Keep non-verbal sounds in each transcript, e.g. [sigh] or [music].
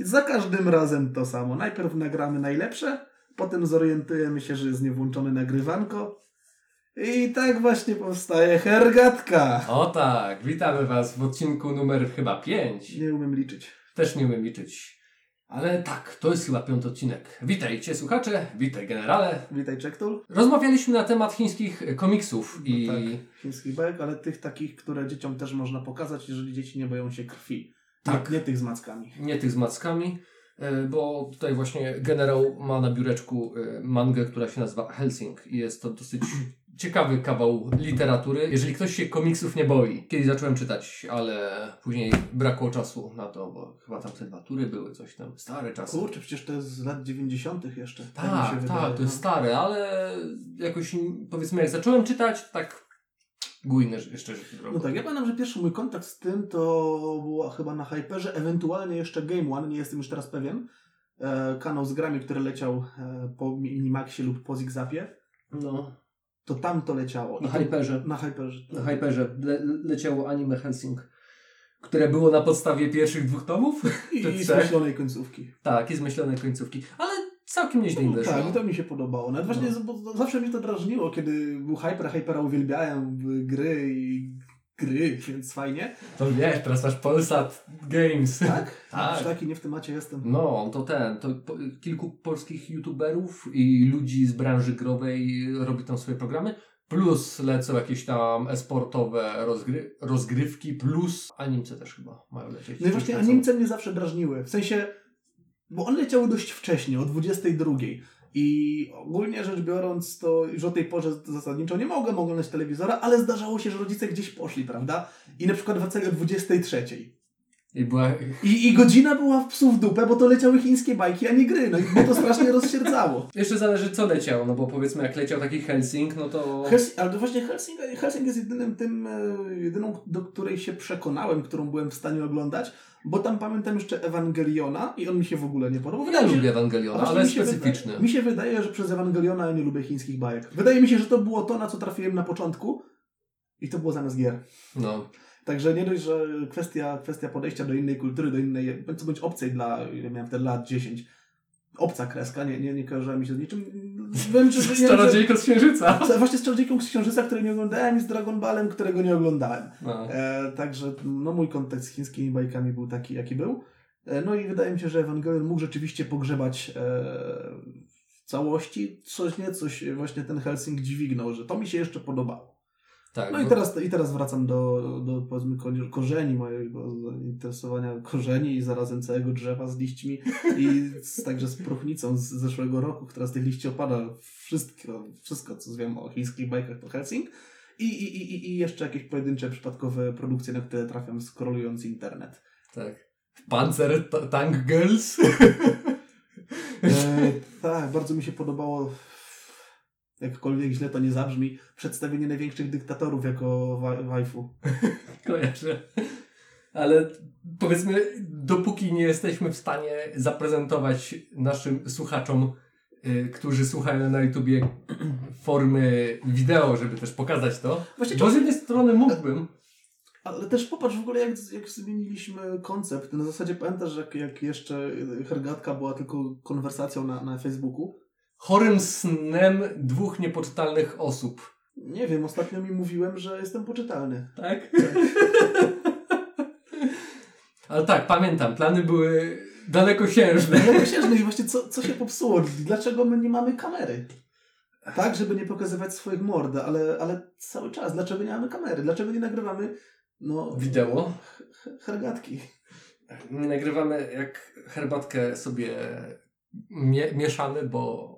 I za każdym razem to samo. Najpierw nagramy najlepsze, potem zorientujemy się, że jest niewłączone nagrywanko. I tak właśnie powstaje hergatka. O tak, witamy Was w odcinku numer chyba 5. Nie umiem liczyć. Też nie umiem liczyć. Ale tak, to jest chyba piąty odcinek. Witajcie słuchacze, witaj generale. Witaj, Czektul. Rozmawialiśmy na temat chińskich komiksów i... Tak, chińskich bajek, ale tych takich, które dzieciom też można pokazać, jeżeli dzieci nie boją się krwi. Tak. Nie, nie tych z mackami. nie tych z mackami, e, bo tutaj właśnie generał ma na biureczku e, mangę, która się nazywa Helsing i jest to dosyć ciekawy kawał literatury. Jeżeli ktoś się komiksów nie boi, kiedyś zacząłem czytać, ale później brakło czasu na to, bo chyba tam te dwa tury były, coś tam, stare czasy. Kurczę, przecież to jest z lat 90. jeszcze. mi się Tak, wydaje, tak, to jest no. stare, ale jakoś powiedzmy jak zacząłem czytać, tak bujny jeszcze drogo. No tak, ja pamiętam, że pierwszy mój kontakt z tym to było chyba na Hyperze, ewentualnie jeszcze Game One, nie jestem już teraz pewien. E, kanał z grami, który leciał e, po Minimaxie lub po Zigzapie. No, To tam to leciało. I na to- Hyperze. Na Hyperze. Na Hyperze le leciało anime Helsing, które było na podstawie pierwszych dwóch tomów. I, i zmyślonej końcówki. Tak, i zmyślone końcówki, ale całkiem nieźle im No, wyszło. tak, i to mi się podobało. Nawet właśnie, No. bo zawsze mnie to drażniło, kiedy był Hyper, Hypera uwielbiałem w gry i gry, więc fajnie. To wiesz, teraz masz Polsat Games. Tak? [laughs] Tak. Już taki nie w temacie jestem. No, to ten, to po, kilku polskich youtuberów i ludzi z branży growej robi tam swoje programy, plus lecą jakieś tam esportowe rozgry rozgrywki, plus animce też chyba mają lecieć. No i właśnie animce mnie zawsze drażniły. W sensie, bo one leciały dość wcześnie, o 22. I ogólnie rzecz biorąc, to już o tej porze zasadniczo nie mogłem oglądać telewizora, ale zdarzało się, że rodzice gdzieś poszli, prawda? I na przykład wracali o 23. I była... I, I godzina była w psów w dupę, bo to leciały chińskie bajki, a nie gry. No i mnie to strasznie [laughs] rozsierdzało. Jeszcze zależy co leciało, no bo powiedzmy jak leciał taki Helsing, no to... Helsing, ale to właśnie Helsing, Helsing jest jedynym tym, e, jedyną, do której się przekonałem, którą byłem w stanie oglądać, bo tam pamiętam jeszcze Ewangeliona i on mi się w ogóle nie podobał. Ja Wydaje mi się, lubię Ewangeliona, ale mi specyficzny. Wydaje, mi się wydaje, że przez Ewangeliona ja nie lubię chińskich bajek. Wydaje mi się, że to było to, na co trafiłem na początku i to było zamiast gier. No. Także nie dość, że kwestia, kwestia podejścia do innej kultury, do innej, bądź co bądź obcej dla, ile miałem wtedy lat 10, obca kreska, nie, nie, nie kojarzyła mi się z niczym. Wiem, że, [laughs] Z Czarodziejką z Księżyca. Właśnie z Czarodziejką z Księżyca, której nie oglądałem i z Dragon Ballem, którego nie oglądałem. No. E, także no, mój kontakt z chińskimi bajkami był taki, jaki był. E, no i wydaje mi się, że Evangelion mógł rzeczywiście pogrzebać e, w całości. Coś nie, coś właśnie ten Helsing dźwignął, że to mi się jeszcze podobało. Tak, No i teraz, i teraz wracam do, do powiedzmy ko- korzeni mojego zainteresowania korzeni i zarazem całego drzewa z liśćmi i z, także z próchnicą z zeszłego roku, która z tych liści opada. Wszystko, wszystko co wiem o chińskich bajkach to Helsing. I, i, i, i- jeszcze jakieś pojedyncze, przypadkowe produkcje, na które trafiam skrolując internet. Tak. Panzer Ta- Tank Girls. E, tak, bardzo mi się podobało, jakkolwiek źle to nie zabrzmi, przedstawienie największych dyktatorów jako wa- waifu. [laughs] Kojarzę. Ale powiedzmy, dopóki nie jesteśmy w stanie zaprezentować naszym słuchaczom, y, którzy słuchają na YouTubie [clears throat] formy wideo, żeby też pokazać to, Właśnie bo z jednej strony mógłbym, Ale też popatrz w ogóle, jak, jak zmieniliśmy koncept. Na zasadzie pamiętasz, jak, jak jeszcze hergatka była tylko konwersacją na, na Facebooku? Chorym snem dwóch niepoczytalnych osób. Nie wiem, ostatnio mi mówiłem, że jestem poczytalny. Tak? [laughs] Ale tak, pamiętam, plany były dalekosiężne. Ale myślę, i właśnie co, co się popsuło? Dlaczego my nie mamy kamery? Tak, żeby nie pokazywać swoich mord, ale, ale cały czas. Dlaczego nie mamy kamery? Dlaczego nie nagrywamy no, Wideo? h- h- hergatki? Nie nagrywamy jak herbatkę sobie mie- mieszamy, bo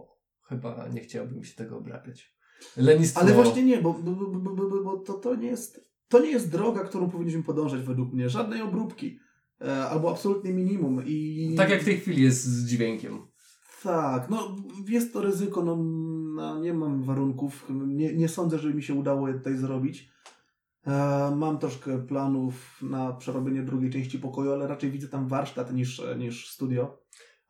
chyba nie chciałbym się tego obrabiać. Lenistwo. Ale właśnie nie, bo, bo, bo, bo to, to, nie jest, to nie jest droga, którą powinniśmy podążać według mnie. Żadnej obróbki. E, albo absolutnie minimum. I... Tak jak w tej chwili jest z dźwiękiem. Tak, no jest to ryzyko, no, no nie mam warunków, nie, nie sądzę, żeby mi się udało je tutaj zrobić. E, mam troszkę planów na przerobienie drugiej części pokoju, ale raczej widzę tam warsztat niż, niż studio.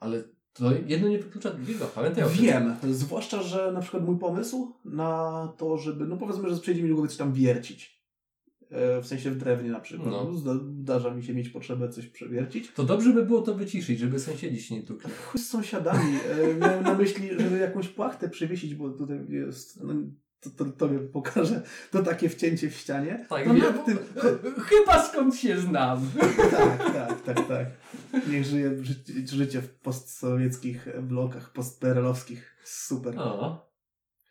Ale to jedno nie wyklucza drugiego. Pamiętaj o tym. Wiem, zwłaszcza, że na przykład mój pomysł na to, żeby, no powiedzmy, że przejdzie mi głowy coś tam wiercić. E, w sensie w drewnie na przykład. No. Zda, zdarza mi się mieć potrzebę coś przewiercić. To dobrze by było to wyciszyć, żeby sąsiedzi się nie tukli. Chuj z sąsiadami. E, miałem na myśli, żeby jakąś płachtę przywiesić, bo tutaj jest... No, to, to tobie pokażę. To takie wcięcie w ścianie. Tak, no wiem. tym... Chyba skąd się znam. Tak, tak, tak, tak. Niech żyje ży życie w postsowieckich blokach, postperelowskich. Super. O.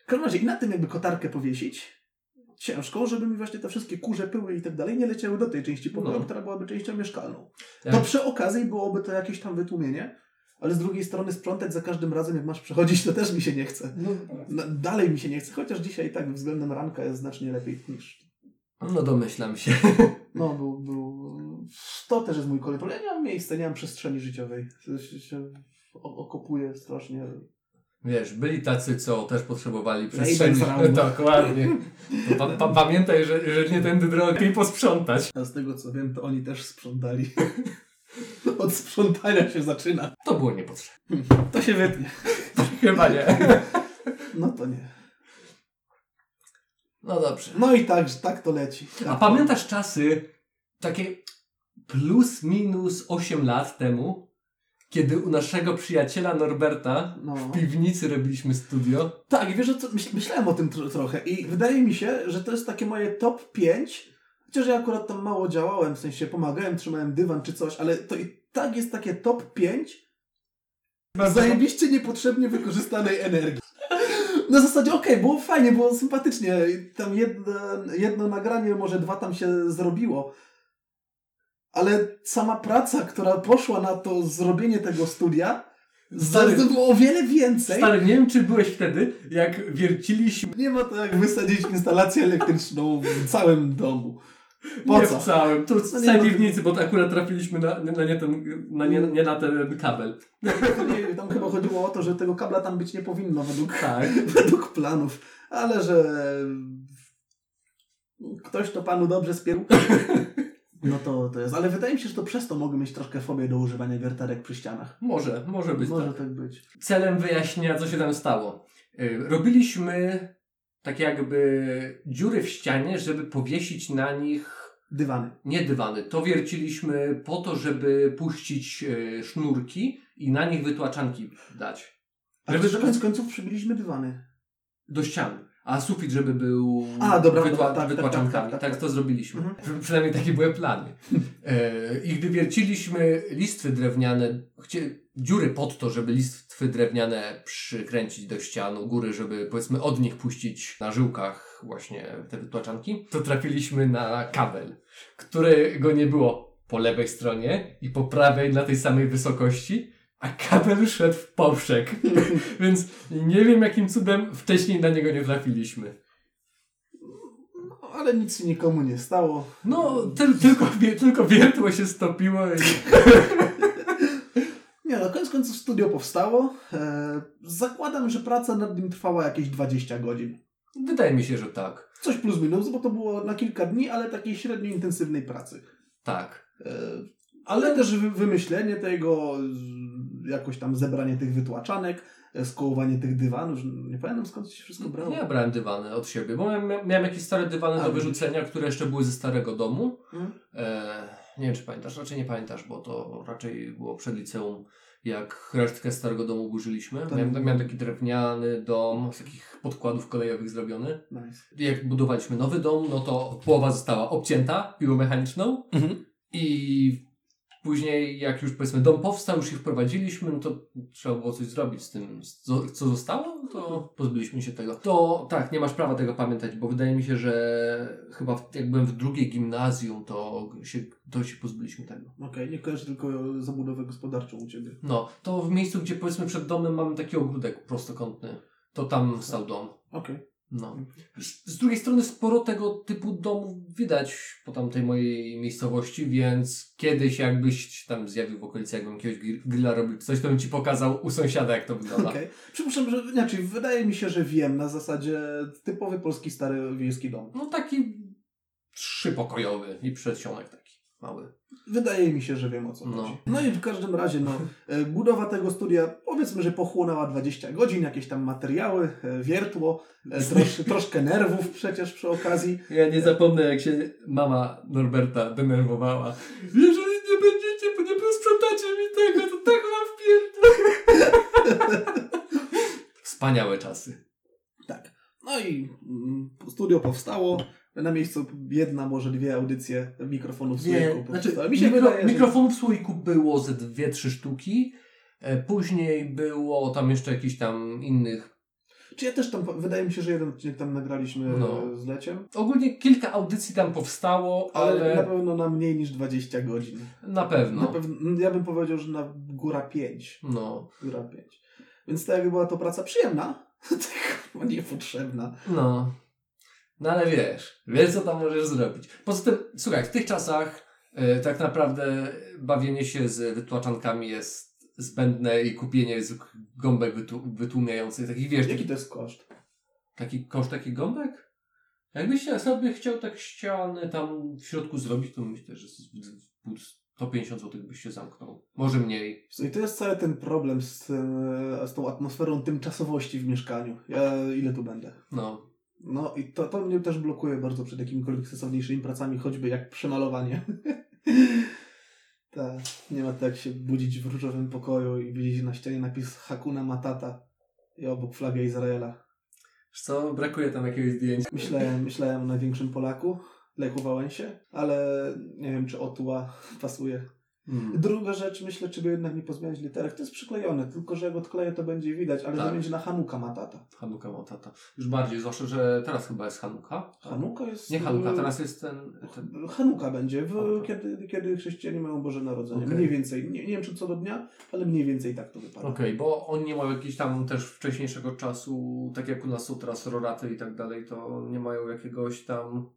W każdym razie i na tym jakby kotarkę powiesić, ciężko, żeby mi właśnie te wszystkie kurze, pyły i tak dalej nie leciały do tej części pokoju, No. która byłaby częścią mieszkalną. Jak- To przy okazji byłoby to jakieś tam wytłumienie, ale z drugiej strony sprzątać za każdym razem, jak masz przechodzić, to też mi się nie chce. No, Na, dalej mi się nie chce, chociaż dzisiaj tak względem ranka jest znacznie lepiej niż... no domyślam się. [laughs] No, był, był... To też jest mój kolej. Ja nie mam miejsca, nie mam przestrzeni życiowej. Się, się o- okopuje strasznie. Wiesz, byli tacy, co też potrzebowali przestrzeni. [laughs] Dokładnie. Pa, pa, pamiętaj, że, że nie tędy drogę i posprzątać. A z tego co wiem, to oni też sprzątali. [laughs] [laughs] Od sprzątania się zaczyna. To było niepotrzebne. To się wytnie. [laughs] Chyba nie. [laughs] No to nie. No dobrze. No i tak, tak to leci. Tak A pamiętasz czasy takie plus minus 8 lat temu, kiedy u naszego przyjaciela Norberta No. w piwnicy robiliśmy studio? Tak, wiesz, co, myśl, myślałem o tym tro, trochę i wydaje mi się, że to jest takie moje top 5, chociaż ja akurat tam mało działałem, w sensie pomagałem, trzymałem dywan czy coś, ale to i tak jest takie top 5 zajebiście niepotrzebnie wykorzystanej energii. Na zasadzie, okej, było fajnie, było sympatycznie. Tam jedno, jedno nagranie, może dwa tam się zrobiło. Ale sama praca, która poszła na to zrobienie tego studia, Stary- to było o wiele więcej. Stary, nie wiem czy byłeś wtedy, jak wierciliśmy Nie ma to jak wysadzić instalację elektryczną w całym domu. Po nie co? w całym, tu No nie, no- piwnicy, bo akurat trafiliśmy na, na, nie, ten, na, nie, nie na ten kabel. Nie, tam chyba chodziło o to, że tego kabla tam być nie powinno według, Tak. [laughs] według planów, ale że ktoś to panu dobrze spiął. [laughs] No to, to jest. Ale wydaje mi się, że to przez to mogę mieć troszkę fobię do używania wiertarek przy ścianach. Może, może być Może tak. tak być. Celem wyjaśnienia, co się tam stało. Y, Robiliśmy tak jakby dziury w ścianie, żeby powiesić na nich Dywany. nie dywany. To wierciliśmy po to, żeby puścić y, sznurki i na nich wytłaczanki dać. Ale Żeby- żeby koniec końców przybiliśmy dywany. Do ścian. A sufit, żeby był A, dobra, wytła- dobra, tak, wytłaczankami. tak, Tak, tak, tak, tak. to zrobiliśmy. Mhm. Przy- Przynajmniej takie były plany. E, I gdy wierciliśmy listwy drewniane, chcie, dziury pod to, żeby listwy drewniane przykręcić do ścian u góry, żeby powiedzmy od nich puścić na żyłkach właśnie te wytłaczanki, to trafiliśmy na kabel, którego nie było po lewej stronie i po prawej na tej samej wysokości, a kabel szedł w poprzek. [laughs] Więc nie wiem jakim cudem wcześniej na niego nie trafiliśmy. No, ale nic się nikomu nie stało. No, tyl, tylko, tylko wiertło się stopiło i... [laughs] Nie no, koniec końców studio powstało. E, zakładam, że praca nad nim trwała jakieś 20 godzin. Wydaje mi się, że tak. Coś plus minus, bo to było na kilka dni, ale takiej średnio intensywnej pracy. Tak. E, ale też wy- wymyślenie tego, jakoś tam zebranie tych wytłaczanek, e, skołowanie tych dywanów, nie pamiętam skąd się wszystko brało. Ja brałem dywany od siebie, bo miałem, miałem jakieś stare dywany A, do wyrzucenia, które jeszcze były ze starego domu. Hmm? E, nie wiem, czy pamiętasz, raczej nie pamiętasz, bo to raczej było przed liceum, jak resztkę starego domu burzyliśmy. Tak. Miałem, miałem taki drewniany dom z takich podkładów kolejowych zrobiony. Nice. Jak budowaliśmy nowy dom, no to połowa została obcięta piłą mechaniczną i później jak już powiedzmy dom powstał, już ich wprowadziliśmy, no to trzeba było coś zrobić z tym, co, zostało, to pozbyliśmy się tego. To tak, nie masz prawa tego pamiętać, bo wydaje mi się, że chyba w- jak byłem w drugiej gimnazjum, to się, to się pozbyliśmy tego. Okej, nie kojarzę tylko zabudowę gospodarczą u Ciebie. No, to w miejscu, gdzie powiedzmy przed domem mamy taki ogródek prostokątny, to tam stał dom. Okej. No. Z z drugiej strony sporo tego typu domów widać po tamtej mojej miejscowości, więc kiedyś jakbyś tam zjawił w okolicy, jakbym jakiegoś gri- grilla robił coś, to bym ci pokazał u sąsiada, jak to wygląda. Okej. Przypuszczam, że inaczej, wydaje mi się, że wiem na zasadzie typowy polski stary wiejski dom. No taki trzypokojowy i przedsionek taki mały. Wydaje mi się, że wiem o co No. chodzi. No i w każdym razie, no, e, budowa tego studia powiedzmy, że pochłonęła 20 godzin, jakieś tam materiały, e, wiertło, e, trosz, [laughs] troszkę nerwów przecież przy okazji. Ja nie zapomnę, jak się mama Norberta denerwowała. Jeżeli nie będziecie, bo nie posprzątacie mi tego, to tak wam wpierdolę. [laughs] Wspaniałe czasy. Tak. No i mm, studio powstało. Na miejscu jedna, może dwie audycje mikrofonów Nie, słoiku znaczy. Mi się mikro, wydaje, mikrofonów w słoiku było ze dwie, trzy sztuki. E, Później było tam jeszcze jakichś tam innych. Czy ja też tam, wydaje mi się, że jeden odcinek tam nagraliśmy No. z Leciem, Ogólnie kilka audycji tam powstało, ale, ale, na pewno na mniej niż 20 godzin. na pewno. Na pewno, ja bym powiedział, że na góra 5. No, Góra 5. Więc tak jakby była to praca przyjemna, [laughs] tylko niepotrzebna. no. No ale wiesz, wiesz co tam możesz zrobić. Poza tym, słuchaj, w tych czasach e, tak naprawdę bawienie się z wytłaczankami jest zbędne i kupienie z gąbek wytłu- wytłumiających, takich wiesz, Jaki to jest koszt? Taki koszt taki gąbek? Jakbyś sobie chciał tak ściany tam w środku zrobić, to myślę, że z- 150 zł byś się zamknął. Może mniej. I to jest cały ten problem z, e, z tą atmosferą tymczasowości w mieszkaniu. Ja ile tu będę? No. No i to, to mnie też blokuje bardzo przed jakimikolwiek sensowniejszymi pracami, choćby jak przemalowanie. [laughs] tak, nie ma tak się budzić w różowym pokoju i widzieć na ścianie napis Hakuna Matata i obok flagę Izraela. Wiesz co, brakuje tam jakiegoś zdjęcia. Myślałem, myślałem o największym Polaku, Lechu Wałęsie, ale nie wiem, czy Otuła pasuje. Mm. Druga rzecz, myślę, czy by jednak nie pozmieniać literek. To jest przyklejone, tylko że jak odkleję, to będzie widać, ale Tak. to będzie na Hanuka Matata. Hanuka Matata. Już bardziej, zwłaszcza, że teraz chyba jest Hanuka. Hanuka jest... Nie Hanuka, teraz jest ten... ten... Hanuka będzie, w, Okej. kiedy, kiedy chrześcijanie mają Boże Narodzenie. Okej. Mniej więcej, nie, nie wiem czy co do dnia, ale mniej więcej tak to wypada. Okej, bo oni nie mają jakiegoś tam też wcześniejszego czasu, tak jak u nas są teraz roraty i tak dalej, to nie mają jakiegoś tam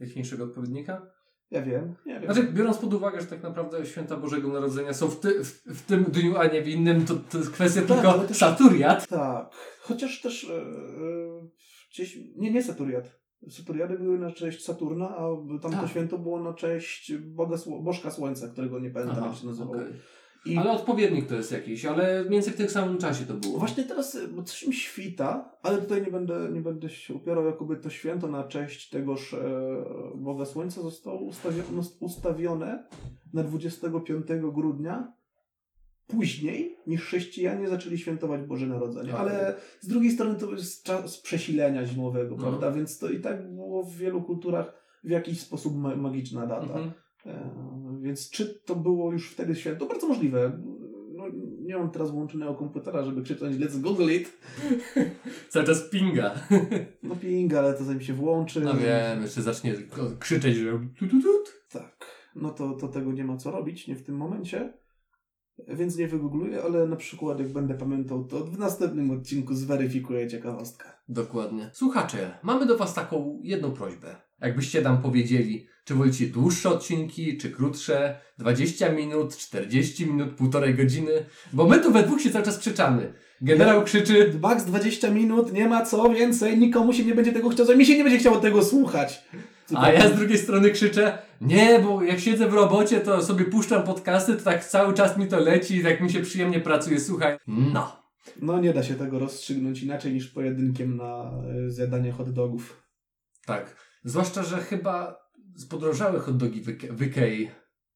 jaśniejszego odpowiednika? Ja wiem, nie wiem. Znaczy, biorąc pod uwagę, że tak naprawdę święta Bożego Narodzenia są w, ty, w, w tym dniu, a nie w innym, to, to jest kwestia Tak, tylko też- Saturiat. Tak, chociaż też e, e, gdzieś, nie, nie Saturiad. Saturiady były na cześć Saturna, a tamto Tak. święto było na cześć Boga, Bożka Słońca, którego nie pamiętam Aha, jak się nazywał. okej. I Ale odpowiednik to jest jakiś, ale mniej więcej w tym samym czasie to było. Właśnie teraz, y, bo coś mi świta, ale tutaj nie będę, nie będę się upierał, jakoby to święto na cześć tegoż e, Boga Słońca zostało ustawione, ustawione na 25 grudnia później niż chrześcijanie zaczęli świętować Boże Narodzenie. Okej. Ale z drugiej strony to jest czas przesilenia zimowego, No. prawda? Więc to i tak było w wielu kulturach w jakiś sposób ma- magiczna data. E, Więc czy to było już wtedy święto? Bardzo możliwe. No, nie mam teraz włączonego komputera, żeby krzyczeć let's google it. [laughs] Cały czas pinga. No ping, ale to zanim się włączy. No wiem, jeszcze zacznie krzyczeć, że tu, tu, tu. Tak. No to, to tego nie ma co robić, nie w tym momencie. Więc nie wygoogluję, ale na przykład jak będę pamiętał, to w następnym odcinku zweryfikuję ciekawostkę. Dokładnie. Słuchacze, mamy do Was taką jedną prośbę. Jakbyście nam powiedzieli, czy wolicie dłuższe odcinki, czy krótsze, 20 minut, 40 minut, półtorej godziny, bo my tu we dwóch się cały czas sprzeczamy. Generał krzyczy, Max 20 minut, nie ma co więcej, nikomu się nie będzie tego chciało, mi się nie będzie chciało tego słuchać. a ja z drugiej strony krzyczę, nie, bo jak siedzę w robocie, to sobie puszczam podcasty, to tak cały czas mi to leci, tak mi się przyjemnie pracuje, słuchaj. No. No nie da się tego rozstrzygnąć inaczej niż pojedynkiem na y, zjadanie hot dogów. Tak. Zwłaszcza, że chyba spodrożały hot dogi w, Ike- w Ikei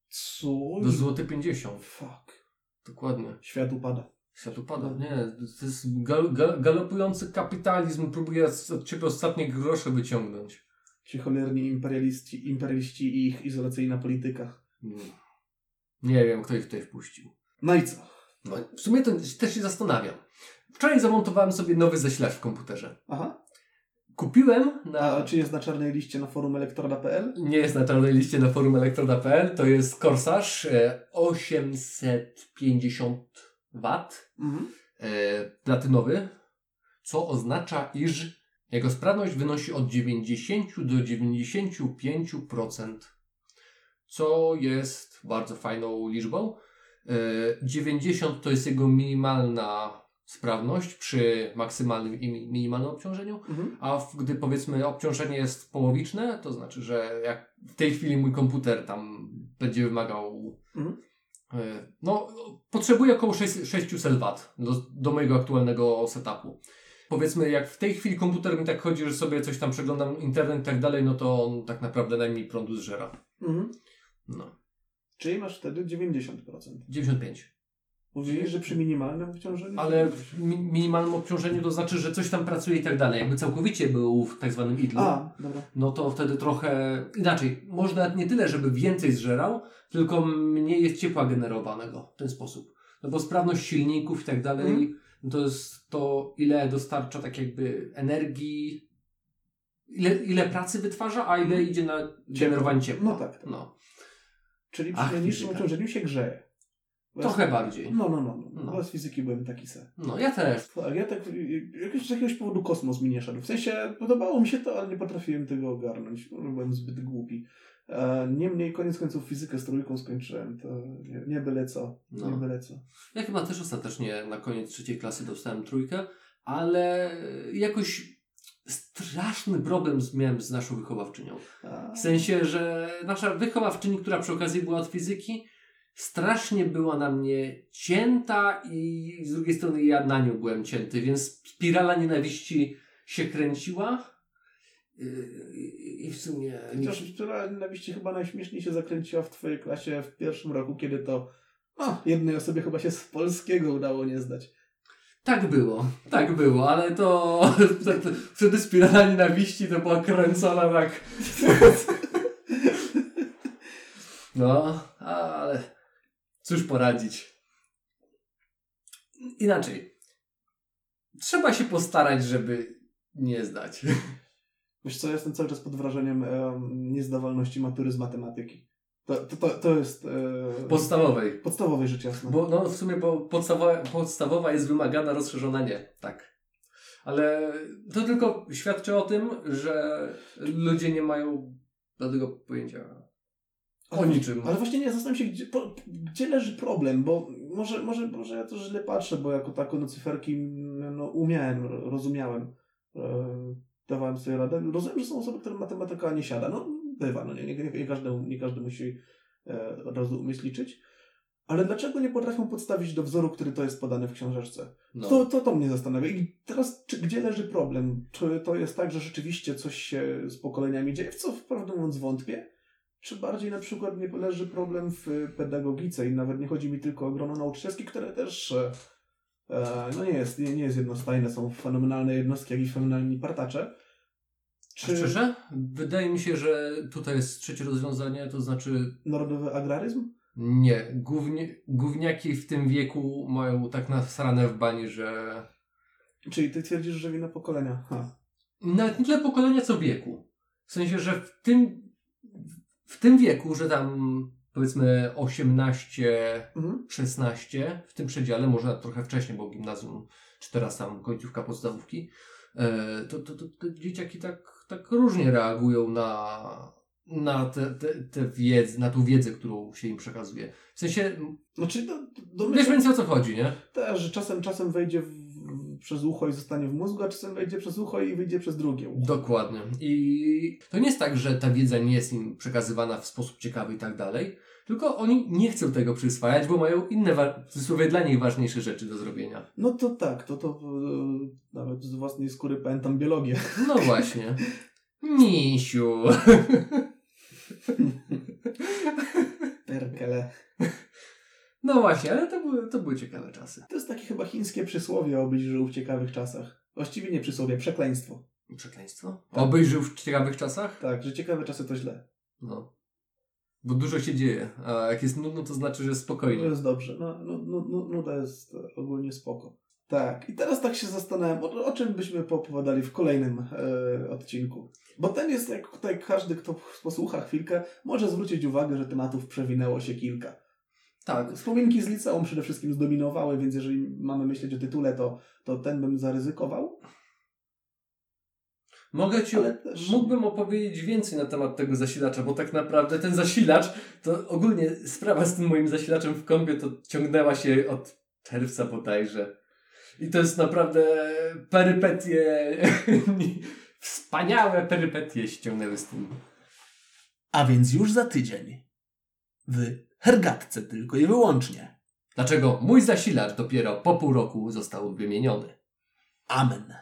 Co? do złoty 50. Fuck. Dokładnie. Świat upada. Świat upada. Nie, to jest gal, gal, galopujący kapitalizm. Próbuje od ciebie ostatnie grosze wyciągnąć. Ci cholerni imperialiści, imperialiści i ich izolacyjna polityka. Nie. Nie wiem, kto ich tutaj wpuścił. No i co? No, w sumie to też się zastanawiam. Wczoraj zamontowałem sobie nowy zasilacz w komputerze. Aha. Kupiłem A na... czy jest na czarnej liście na forum elektroda.pl? Nie jest na czarnej liście na forum elektroda.pl. To jest Corsage e, 850 W. Mhm. e, platynowy, co oznacza, iż jego sprawność wynosi od 90 do 95%, co jest bardzo fajną liczbą. E, 90 to jest jego minimalna sprawność przy maksymalnym i mi- minimalnym obciążeniu, Mhm. a w, gdy powiedzmy obciążenie jest połowiczne, to znaczy, że jak w tej chwili mój komputer tam będzie wymagał. Mhm. e, No, potrzebuję około 6, 600 W do, do mojego aktualnego setupu. Powiedzmy, jak w tej chwili komputer mi tak chodzi, że sobie coś tam przeglądam, internet i tak dalej, no to on tak naprawdę najmniej prądu zżera. Mhm. No, Czyli masz wtedy 90%. 95. Mówiłeś, że przy minimalnym obciążeniu? Ale w mi minimalnym obciążeniu to znaczy, że coś tam pracuje i tak dalej. Jakby całkowicie był w tak zwanym idlu, A, dobra. no to wtedy trochę inaczej. Można nie tyle, żeby więcej zżerał, tylko mniej jest ciepła generowanego w ten sposób. No bo sprawność silników i tak dalej, Mhm. to jest to, ile dostarcza tak jakby energii, ile, ile pracy wytwarza, a ile idzie na generowanie ciepła. No tak, tak. No, Czyli Ach, przy najniższym fizyka. obciążeniu się grzeje. Bo trochę ja- bardziej. No, no, no. no. No. Z fizyki byłem taki se. No, ja też. Tak, ja tak jakoś z jakiegoś powodu kosmos mi nie szedł. W sensie podobało mi się to, ale nie potrafiłem tego ogarnąć. Byłem zbyt głupi. E, Niemniej koniec końców fizykę z trójką skończyłem. To nie, nie byle co. No. Nie byle co. Ja chyba też ostatecznie na koniec trzeciej klasy dostałem trójkę, ale jakoś straszny problem miałem z naszą wychowawczynią. W sensie, że nasza wychowawczyni, która przy okazji była od fizyki, strasznie była na mnie cięta i z drugiej strony ja na nią byłem cięty, więc spirala nienawiści się kręciła. Yy, I w sumie. Chociaż spirala nienawiści chyba najśmieszniej się zakręciła w twojej klasie w pierwszym roku, kiedy to no, jednej osobie chyba się z polskiego udało nie zdać. Tak było, tak było, ale to, [laughs] to, to wtedy spirala nienawiści to była kręcona tak. [laughs] No, ale cóż poradzić. Inaczej. Trzeba się postarać, żeby nie zdać. [laughs] Wiesz co, jestem cały czas pod wrażeniem em, niezdawalności matury z matematyki. To, to, to, jest e, Podstawowej. podstawowej rzecz jasna. Bo no w sumie bo podstawowa, podstawowa jest wymagana, rozszerzona nie. Tak. Ale to tylko świadczy o tym, że ludzie nie mają żadnego pojęcia o niczym. Ale właśnie nie, zastanawiam się, gdzie, po, gdzie leży problem, bo może, może, może ja to źle patrzę, bo jako tako no, cyferki no, umiałem, rozumiałem, e, dawałem sobie radę. Rozumiem, że są osoby, którym matematyka nie siada. No bywa, no, nie, nie, nie, każdy, nie każdy musi e, od razu umieć liczyć. Ale dlaczego nie potrafią podstawić do wzoru, który to jest podany w książeczce? No. To, to, to mnie zastanawia. I teraz, czy, gdzie leży problem? Czy to jest tak, że rzeczywiście coś się z pokoleniami dzieje, w co wprawdzie mówiąc wątpię? Czy bardziej na przykład nie leży problem w pedagogice i nawet nie chodzi mi tylko o grono nauczycielskie, które też e, e, no nie jest, nie, nie jest jednostajne, są fenomenalne jednostki, jak i fenomenalni partacze. Czy... Szczerze? Wydaje mi się, że tutaj jest trzecie rozwiązanie, to znaczy Narodowy agraryzm? nie. Gówni, gówniaki w tym wieku mają tak nasrane w bani, że Czyli ty twierdzisz, że wina pokolenia. Ha. nawet nie tyle pokolenia, co wieku. W sensie, że w tym, w tym wieku, że tam powiedzmy 18, Mhm. 16, w tym przedziale, może trochę wcześniej, bo gimnazjum, czy teraz tam końcówka podstawówki, e, to, to, to, to dzieciaki tak, tak różnie reagują na, na tę te, te wiedzę, na tą wiedzę, którą się im przekazuje. W sensie, Znaczy, do, do, wiesz więcej o co chodzi, nie? też, że czasem, czasem wejdzie w, przez ucho i zostanie w mózgu, a czasem wejdzie przez ucho i wyjdzie przez drugie ucho. Dokładnie. I to nie jest tak, że ta wiedza nie jest im przekazywana w sposób ciekawy i tak dalej, tylko oni nie chcą tego przyswajać, bo mają inne, w cudzysłowie dla nich ważniejsze rzeczy do zrobienia. No to tak, to to e, nawet z własnej skóry pamiętam biologię. No [laughs] właśnie. Misiu. Perkele. No właśnie, ale to były, to były ciekawe czasy. To jest takie chyba chińskie przysłowie, obyś żył w ciekawych czasach. Właściwie nie przysłowie, przekleństwo. Przekleństwo? Obyś żył w ciekawych czasach? Tak, że ciekawe czasy to źle. No. Bo dużo się dzieje, a jak jest nudno, to znaczy, że To spokojnie. jest dobrze. No, no, no, no, nuda jest ogólnie spoko. Tak, i teraz tak się zastanawiam, o, o czym byśmy poopowiadali w kolejnym e, odcinku. Bo ten jest, jak tutaj każdy, kto posłucha chwilkę, może zwrócić uwagę, że tematów przewinęło się kilka. Tak. Wspominki z liceum przede wszystkim zdominowały, więc jeżeli mamy myśleć o tytule, to, to ten bym zaryzykował. Mogę ci, Ale też- mógłbym opowiedzieć więcej na temat tego zasilacza, bo tak naprawdę ten zasilacz, to ogólnie sprawa z tym moim zasilaczem w kąpie to ciągnęła się od czerwca bodajże. I to jest naprawdę perypetie, [laughs] wspaniałe perypetie ściągnęły z tym. A więc już za tydzień w hergatce tylko i wyłącznie. Dlaczego mój zasilacz dopiero po pół roku został wymieniony? Amen.